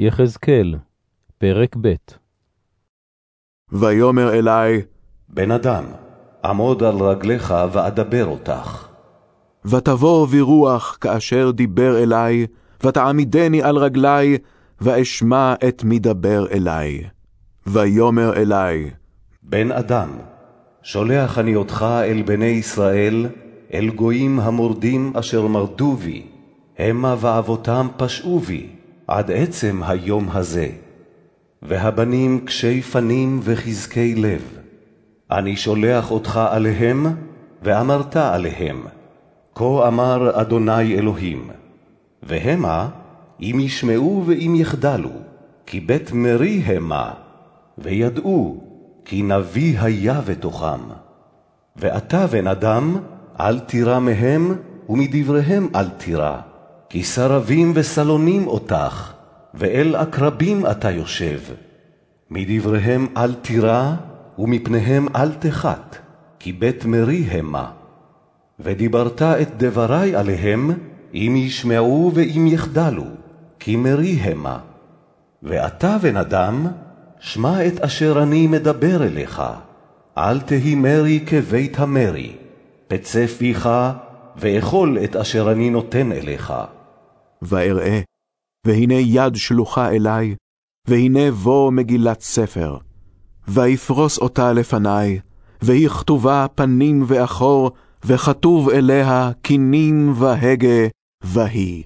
יחזקאל, פרק ב' ויאמר אלי, בן אדם, עמוד על רגליך ואדבר אותך. ותבוא ברוח כאשר דיבר אלי, ותעמידני על רגלי, ואשמע את מדבר אלי. ויאמר אלי, בן אדם, שולח אני אותך אל בני ישראל, אל גויים המורדים אשר מרדו בי, המה ואבותם פשעו בי, עד עצם היום הזה. והבנים קשי פנים וחזקי לב. אני שולח אותך עליהם, ואמרת עליהם, כה אמר אדוני אלוהים. והמה, אם ישמעו ואם יחדלו, כי בית מרי המה, וידעו, כי נביא היה בתוכם. ואתה, בן אדם, אל תירא מהם, ומדבריהם אל תירא, כי סרבים וסלונים אותך, ואל עקרבים אתה יושב. מדבריהם אל תירא, ומפניהם אל תחת, כי בית מרי המה. ודיברת את דברי עליהם, אם ישמעו ואם יחדלו, כי מרי המה. ואתה, בן אדם, שמע את אשר אני מדבר אליך, אל תהי מרי כבית המרי, פצה פיך, ואכול את אשר אני נותן אליך. ואראה, והנה יד שלוחה אלי, והנה בוא מגילת ספר. ויפרוס אותה לפני, והיא כתובה פנים ואחור, וכתוב אליה כנים והגה, והיא.